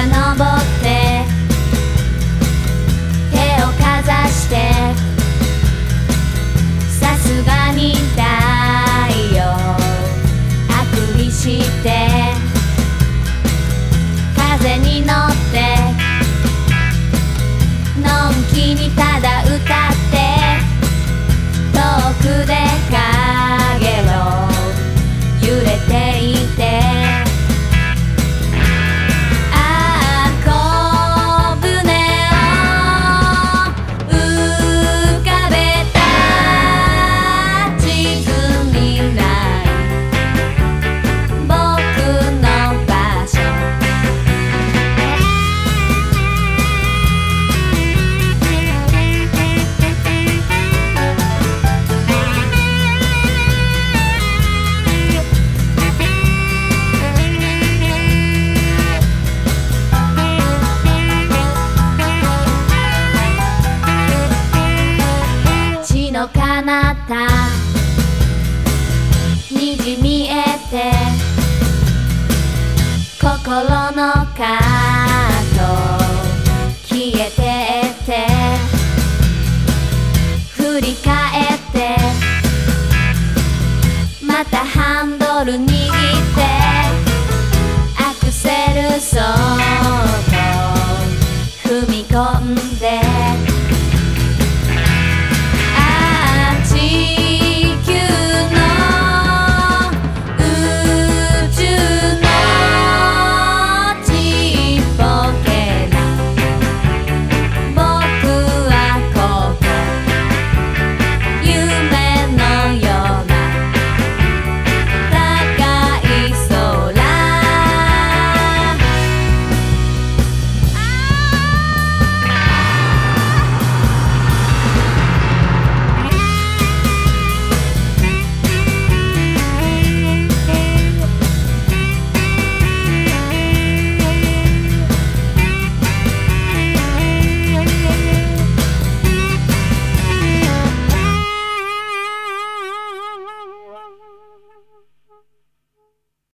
and に見えて心のカート消えてって振り返ってまたハンドル握ってアクセルそう